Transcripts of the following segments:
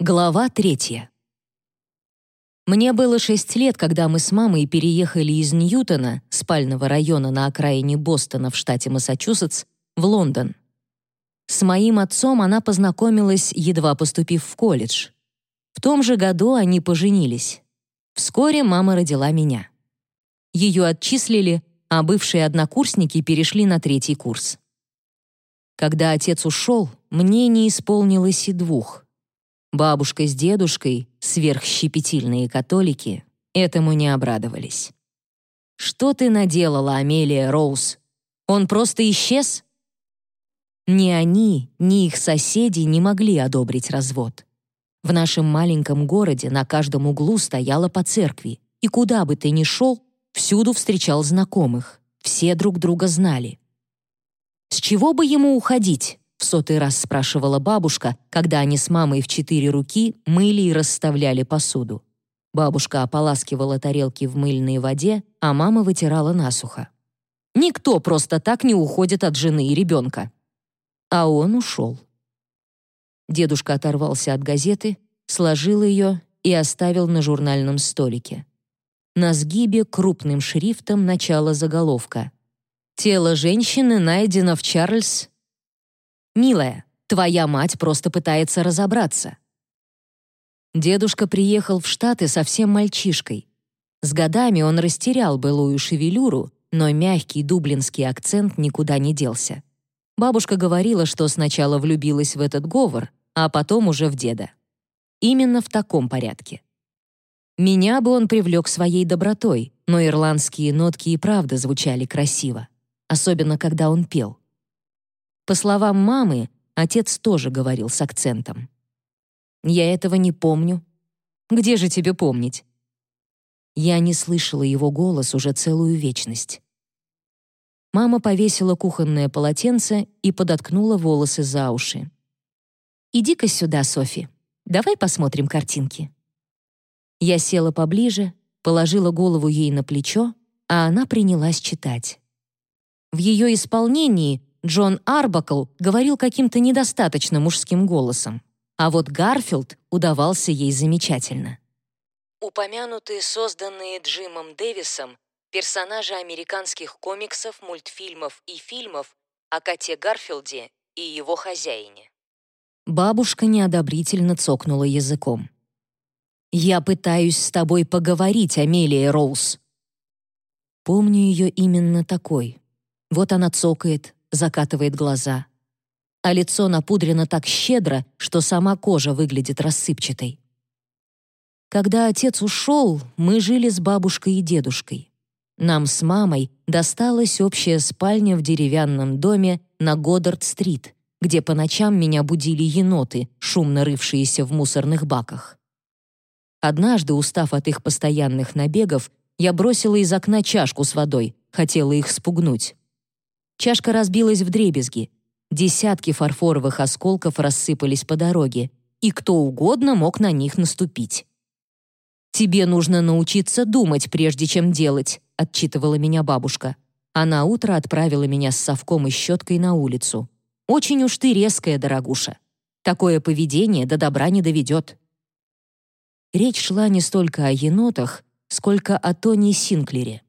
Глава третья. Мне было шесть лет, когда мы с мамой переехали из Ньютона, спального района на окраине Бостона в штате Массачусетс, в Лондон. С моим отцом она познакомилась, едва поступив в колледж. В том же году они поженились. Вскоре мама родила меня. Ее отчислили, а бывшие однокурсники перешли на третий курс. Когда отец ушел, мне не исполнилось и двух — Бабушка с дедушкой, сверхщепетильные католики, этому не обрадовались. «Что ты наделала, Амелия Роуз? Он просто исчез?» Ни они, ни их соседи не могли одобрить развод. В нашем маленьком городе на каждом углу стояла по церкви, и куда бы ты ни шел, всюду встречал знакомых, все друг друга знали. С чего бы ему уходить? В сотый раз спрашивала бабушка, когда они с мамой в четыре руки мыли и расставляли посуду. Бабушка ополаскивала тарелки в мыльной воде, а мама вытирала насухо. Никто просто так не уходит от жены и ребенка. А он ушел. Дедушка оторвался от газеты, сложил ее и оставил на журнальном столике. На сгибе крупным шрифтом начало заголовка. «Тело женщины найдено в Чарльз «Милая, твоя мать просто пытается разобраться». Дедушка приехал в Штаты совсем мальчишкой. С годами он растерял былую шевелюру, но мягкий дублинский акцент никуда не делся. Бабушка говорила, что сначала влюбилась в этот говор, а потом уже в деда. Именно в таком порядке. Меня бы он привлек своей добротой, но ирландские нотки и правда звучали красиво, особенно когда он пел. По словам мамы, отец тоже говорил с акцентом. «Я этого не помню. Где же тебе помнить?» Я не слышала его голос уже целую вечность. Мама повесила кухонное полотенце и подоткнула волосы за уши. «Иди-ка сюда, Софи. Давай посмотрим картинки». Я села поближе, положила голову ей на плечо, а она принялась читать. В ее исполнении Джон Арбакл говорил каким-то недостаточно мужским голосом, а вот Гарфилд удавался ей замечательно. Упомянутые созданные Джимом Дэвисом персонажи американских комиксов, мультфильмов и фильмов о коте Гарфилде и его хозяине. Бабушка неодобрительно цокнула языком. «Я пытаюсь с тобой поговорить, Амелия Роуз». Помню ее именно такой. Вот она цокает, закатывает глаза. А лицо напудрено так щедро, что сама кожа выглядит рассыпчатой. Когда отец ушел, мы жили с бабушкой и дедушкой. Нам с мамой досталась общая спальня в деревянном доме на Годдард-стрит, где по ночам меня будили еноты, шумно рывшиеся в мусорных баках. Однажды, устав от их постоянных набегов, я бросила из окна чашку с водой, хотела их спугнуть. Чашка разбилась в дребезги. Десятки фарфоровых осколков рассыпались по дороге, и кто угодно мог на них наступить. «Тебе нужно научиться думать, прежде чем делать», — отчитывала меня бабушка. А на утро отправила меня с совком и щеткой на улицу. «Очень уж ты резкая, дорогуша. Такое поведение до добра не доведет». Речь шла не столько о енотах, сколько о Тони Синклере.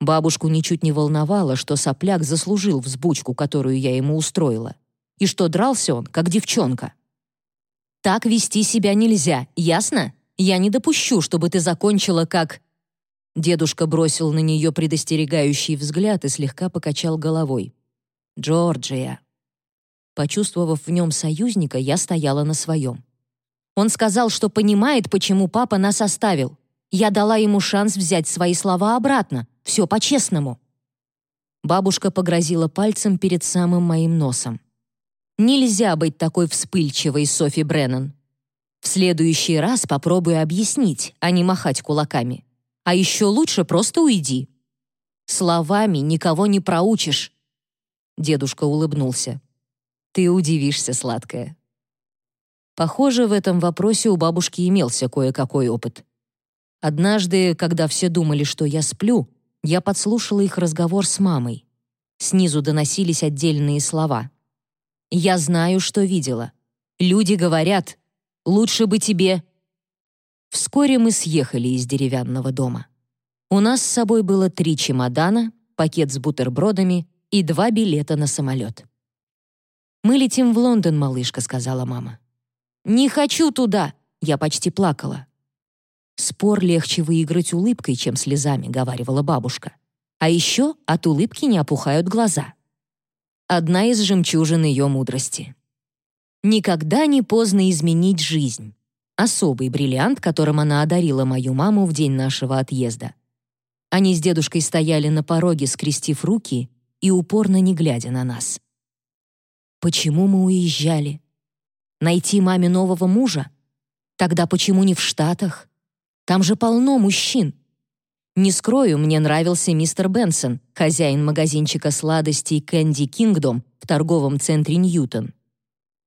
Бабушку ничуть не волновало, что сопляк заслужил взбучку, которую я ему устроила, и что дрался он, как девчонка. «Так вести себя нельзя, ясно? Я не допущу, чтобы ты закончила как...» Дедушка бросил на нее предостерегающий взгляд и слегка покачал головой. «Джорджия». Почувствовав в нем союзника, я стояла на своем. Он сказал, что понимает, почему папа нас оставил. Я дала ему шанс взять свои слова обратно, все по-честному». Бабушка погрозила пальцем перед самым моим носом. «Нельзя быть такой вспыльчивой, Софи Бреннан. В следующий раз попробуй объяснить, а не махать кулаками. А еще лучше просто уйди. Словами никого не проучишь». Дедушка улыбнулся. «Ты удивишься, сладкая». Похоже, в этом вопросе у бабушки имелся кое-какой опыт. Однажды, когда все думали, что я сплю, я подслушала их разговор с мамой. Снизу доносились отдельные слова. «Я знаю, что видела. Люди говорят, Лучше бы тебе...» Вскоре мы съехали из деревянного дома. У нас с собой было три чемодана, пакет с бутербродами и два билета на самолет. «Мы летим в Лондон, малышка», — сказала мама. «Не хочу туда!» — я почти плакала. «Спор легче выиграть улыбкой, чем слезами», — говаривала бабушка. «А еще от улыбки не опухают глаза». Одна из жемчужин ее мудрости. «Никогда не поздно изменить жизнь» — особый бриллиант, которым она одарила мою маму в день нашего отъезда. Они с дедушкой стояли на пороге, скрестив руки и упорно не глядя на нас. Почему мы уезжали? Найти маме нового мужа? Тогда почему не в Штатах? Там же полно мужчин. Не скрою, мне нравился мистер Бенсон, хозяин магазинчика сладостей Candy Kingdom в торговом центре Ньютон.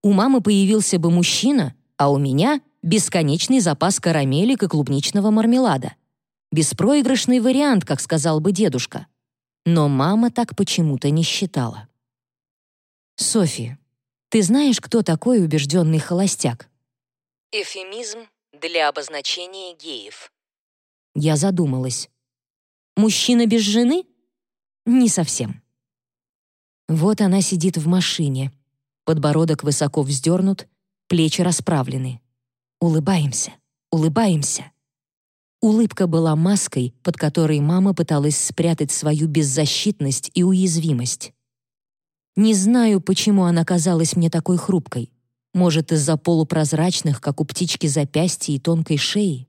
У мамы появился бы мужчина, а у меня — бесконечный запас карамелек и клубничного мармелада. Беспроигрышный вариант, как сказал бы дедушка. Но мама так почему-то не считала. «Софи, ты знаешь, кто такой убежденный холостяк?» Эфемизм для обозначения геев. Я задумалась. «Мужчина без жены?» «Не совсем». Вот она сидит в машине. Подбородок высоко вздернут, плечи расправлены. Улыбаемся, улыбаемся. Улыбка была маской, под которой мама пыталась спрятать свою беззащитность и уязвимость. Не знаю, почему она казалась мне такой хрупкой. Может, из-за полупрозрачных, как у птички, запястья и тонкой шеи?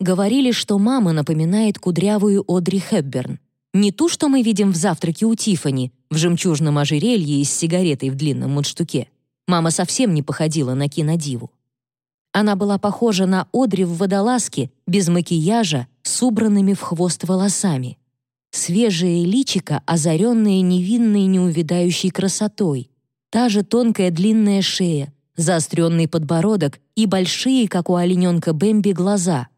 Говорили, что мама напоминает кудрявую Одри Хепберн. Не ту, что мы видим в завтраке у Тифани в жемчужном ожерелье и с сигаретой в длинном мундштуке. Мама совсем не походила на кинодиву. Она была похожа на Одри в водолазке, без макияжа, с убранными в хвост волосами. Свежее личико, озаренное невинной неувядающей красотой. Та же тонкая длинная шея, заостренный подбородок и большие, как у олененка Бэмби, глаза.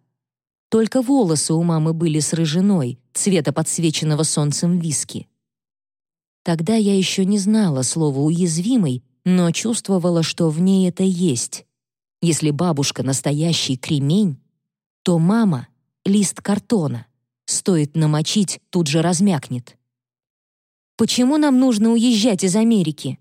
Только волосы у мамы были с рыжиной, цвета подсвеченного солнцем виски. Тогда я еще не знала слова «уязвимый», но чувствовала, что в ней это есть. Если бабушка настоящий кремень, то мама — лист картона. Стоит намочить, тут же размякнет. «Почему нам нужно уезжать из Америки?»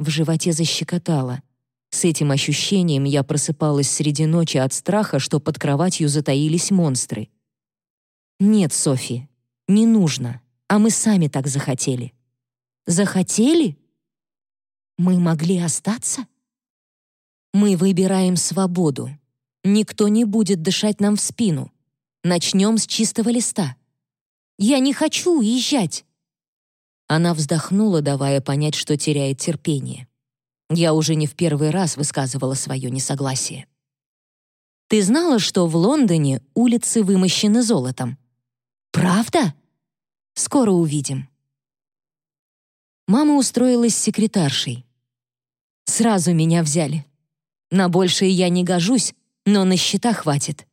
В животе защекотало. С этим ощущением я просыпалась среди ночи от страха, что под кроватью затаились монстры. «Нет, Софи, не нужно, а мы сами так захотели». «Захотели?» «Мы могли остаться?» Мы выбираем свободу. Никто не будет дышать нам в спину. Начнем с чистого листа. Я не хочу уезжать. Она вздохнула, давая понять, что теряет терпение. Я уже не в первый раз высказывала свое несогласие. Ты знала, что в Лондоне улицы вымощены золотом? Правда? Скоро увидим. Мама устроилась секретаршей. Сразу меня взяли. На большее я не гожусь, но на счета хватит.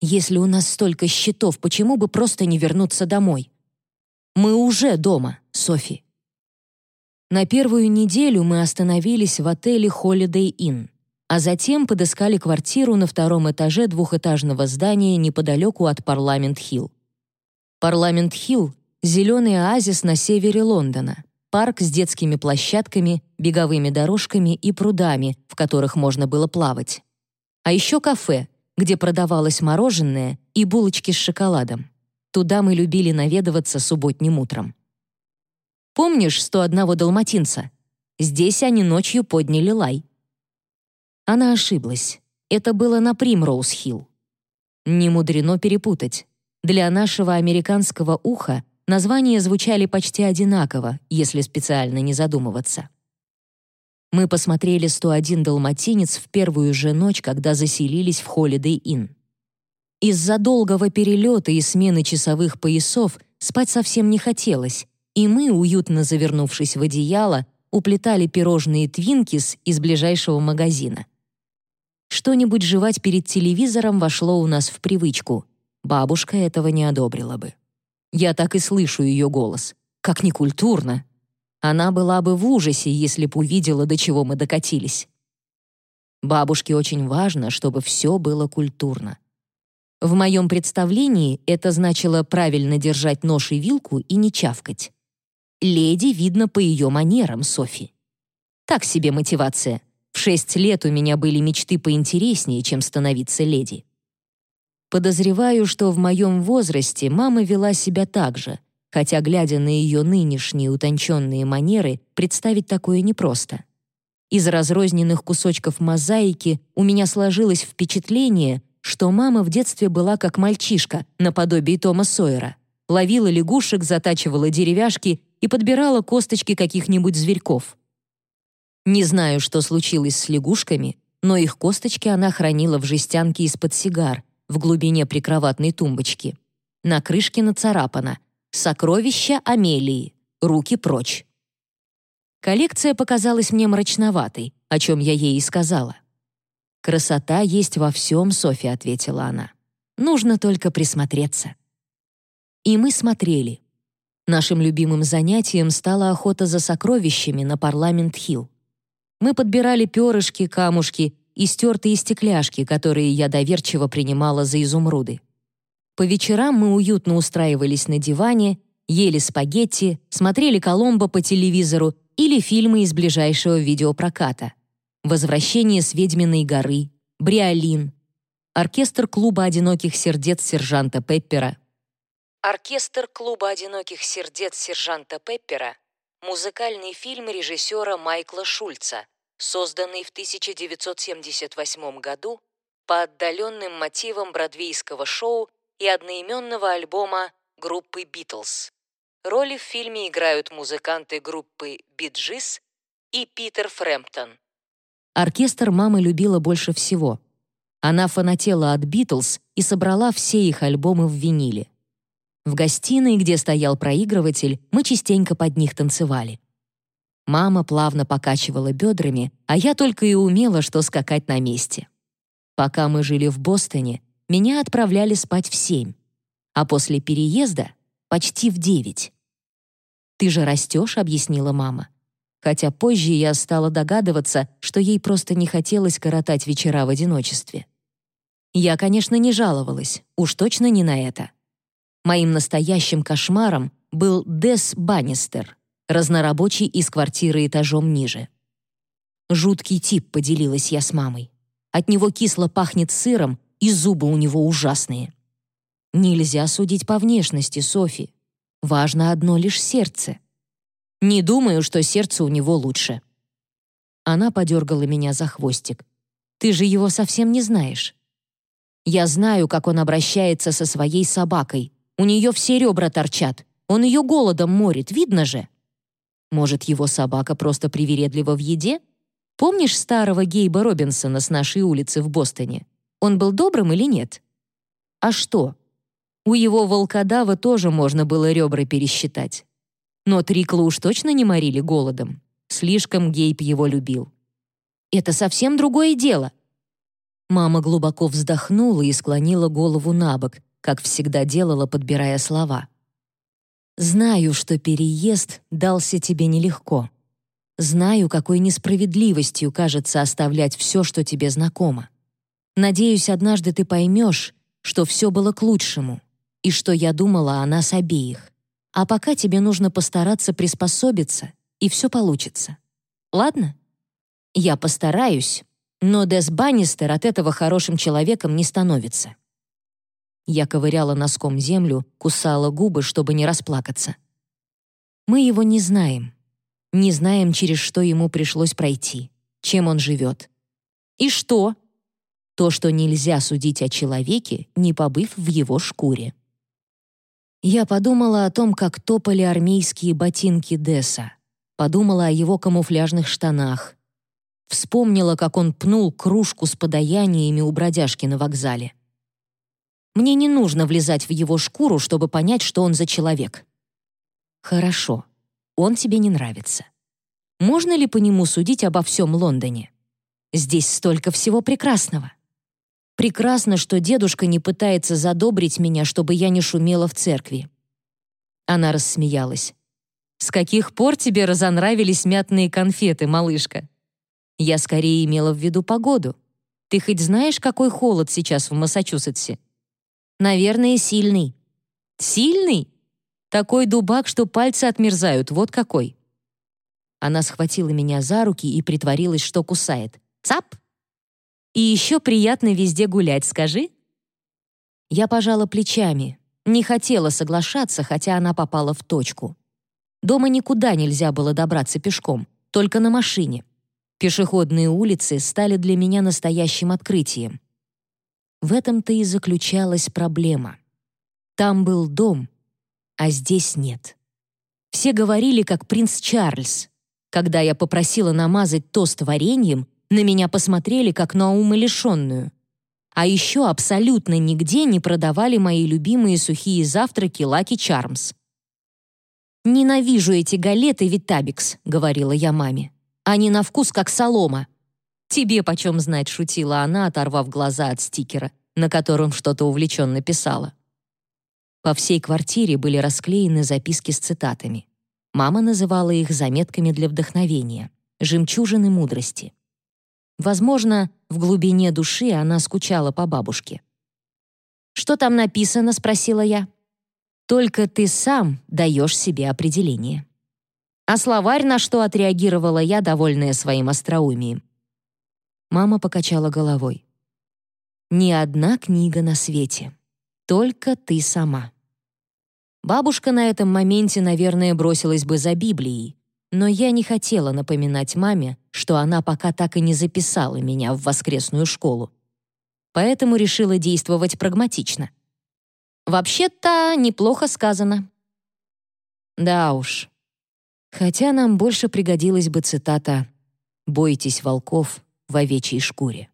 Если у нас столько счетов, почему бы просто не вернуться домой? Мы уже дома, Софи. На первую неделю мы остановились в отеле Holiday Inn, а затем подыскали квартиру на втором этаже двухэтажного здания неподалеку от Парламент-Хилл. Парламент-Хилл — зеленый оазис на севере Лондона, парк с детскими площадками, беговыми дорожками и прудами, в которых можно было плавать. А еще кафе, где продавалось мороженое и булочки с шоколадом. Туда мы любили наведываться субботним утром. Помнишь 101 далматинца? Здесь они ночью подняли лай. Она ошиблась. Это было на Примроуз-Хилл. Не мудрено перепутать. Для нашего американского уха Названия звучали почти одинаково, если специально не задумываться. Мы посмотрели «101 далматинец» в первую же ночь, когда заселились в Holiday Inn. Из-за долгого перелета и смены часовых поясов спать совсем не хотелось, и мы, уютно завернувшись в одеяло, уплетали пирожные твинкис из ближайшего магазина. Что-нибудь жевать перед телевизором вошло у нас в привычку. Бабушка этого не одобрила бы. Я так и слышу ее голос. Как некультурно. Она была бы в ужасе, если б увидела, до чего мы докатились. Бабушке очень важно, чтобы все было культурно. В моем представлении это значило правильно держать нож и вилку и не чавкать. Леди видно по ее манерам, Софи. Так себе мотивация. В шесть лет у меня были мечты поинтереснее, чем становиться леди. Подозреваю, что в моем возрасте мама вела себя так же, хотя, глядя на ее нынешние утонченные манеры, представить такое непросто. Из разрозненных кусочков мозаики у меня сложилось впечатление, что мама в детстве была как мальчишка, наподобие Тома Сойера. Ловила лягушек, затачивала деревяшки и подбирала косточки каких-нибудь зверьков. Не знаю, что случилось с лягушками, но их косточки она хранила в жестянке из-под сигар в глубине прикроватной тумбочки. На крышке нацарапано «Сокровища Амелии. Руки прочь». Коллекция показалась мне мрачноватой, о чем я ей и сказала. «Красота есть во всем», — Софья ответила она. «Нужно только присмотреться». И мы смотрели. Нашим любимым занятием стала охота за сокровищами на Парламент-Хилл. Мы подбирали перышки, камушки и стертые стекляшки, которые я доверчиво принимала за изумруды. По вечерам мы уютно устраивались на диване, ели спагетти, смотрели Коломбо по телевизору или фильмы из ближайшего видеопроката. «Возвращение с ведьминой горы», «Бриолин», оркестр клуба одиноких сердец сержанта Пеппера. Оркестр клуба одиноких сердец сержанта Пеппера музыкальный фильм режиссера Майкла Шульца, созданный в 1978 году по отдаленным мотивам бродвейского шоу и одноименного альбома группы «Битлз». Роли в фильме играют музыканты группы «Биджис» и Питер Фрэмптон. Оркестр мама любила больше всего. Она фанатела от «Битлз» и собрала все их альбомы в виниле. В гостиной, где стоял проигрыватель, мы частенько под них танцевали. Мама плавно покачивала бедрами, а я только и умела, что скакать на месте. Пока мы жили в Бостоне, меня отправляли спать в семь, а после переезда — почти в девять. «Ты же растешь», — объяснила мама хотя позже я стала догадываться, что ей просто не хотелось коротать вечера в одиночестве. Я, конечно, не жаловалась, уж точно не на это. Моим настоящим кошмаром был Дес Баннистер, разнорабочий из квартиры этажом ниже. Жуткий тип, поделилась я с мамой. От него кисло пахнет сыром, и зубы у него ужасные. Нельзя судить по внешности, Софи. Важно одно лишь сердце. Не думаю, что сердце у него лучше». Она подергала меня за хвостик. «Ты же его совсем не знаешь». «Я знаю, как он обращается со своей собакой. У нее все ребра торчат. Он ее голодом морит, видно же». «Может, его собака просто привередлива в еде? Помнишь старого Гейба Робинсона с нашей улицы в Бостоне? Он был добрым или нет?» «А что?» У его волкодава тоже можно было ребра пересчитать. Но Трикла уж точно не морили голодом. Слишком Гейб его любил. «Это совсем другое дело». Мама глубоко вздохнула и склонила голову на бок, как всегда делала, подбирая слова. «Знаю, что переезд дался тебе нелегко. Знаю, какой несправедливостью кажется оставлять все, что тебе знакомо. Надеюсь, однажды ты поймешь, что все было к лучшему, и что я думала о нас обеих. А пока тебе нужно постараться приспособиться, и все получится. Ладно? Я постараюсь, но Дес Баннистер от этого хорошим человеком не становится. Я ковыряла носком землю, кусала губы, чтобы не расплакаться. Мы его не знаем. Не знаем, через что ему пришлось пройти, чем он живет. И что? То, что нельзя судить о человеке, не побыв в его шкуре. Я подумала о том, как топали армейские ботинки Десса. Подумала о его камуфляжных штанах. Вспомнила, как он пнул кружку с подаяниями у бродяжки на вокзале. Мне не нужно влезать в его шкуру, чтобы понять, что он за человек. Хорошо, он тебе не нравится. Можно ли по нему судить обо всем Лондоне? Здесь столько всего прекрасного. Прекрасно, что дедушка не пытается задобрить меня, чтобы я не шумела в церкви. Она рассмеялась. «С каких пор тебе разонравились мятные конфеты, малышка?» Я скорее имела в виду погоду. Ты хоть знаешь, какой холод сейчас в Массачусетсе? Наверное, сильный. Сильный? Такой дубак, что пальцы отмерзают, вот какой. Она схватила меня за руки и притворилась, что кусает. Цап! И еще приятно везде гулять, скажи. Я пожала плечами. Не хотела соглашаться, хотя она попала в точку. Дома никуда нельзя было добраться пешком, только на машине. Пешеходные улицы стали для меня настоящим открытием. В этом-то и заключалась проблема. Там был дом, а здесь нет. Все говорили, как принц Чарльз. Когда я попросила намазать тост вареньем, на меня посмотрели, как на умалишенную. А еще абсолютно нигде не продавали мои любимые сухие завтраки Lucky Charms. «Ненавижу эти галеты Витабикс», — говорила я маме. «Они на вкус как солома». «Тебе почем знать», — шутила она, оторвав глаза от стикера, на котором что-то увлеченно писала. По всей квартире были расклеены записки с цитатами. Мама называла их заметками для вдохновения, жемчужины мудрости. Возможно, в глубине души она скучала по бабушке. «Что там написано?» — спросила я. Только ты сам даешь себе определение. А словарь на что отреагировала я, довольная своим остроумием. Мама покачала головой. Ни одна книга на свете. Только ты сама. Бабушка на этом моменте, наверное, бросилась бы за Библией, но я не хотела напоминать маме, что она пока так и не записала меня в воскресную школу. Поэтому решила действовать прагматично — Вообще-то неплохо сказано. Да уж. Хотя нам больше пригодилась бы цитата «Бойтесь волков в овечьей шкуре».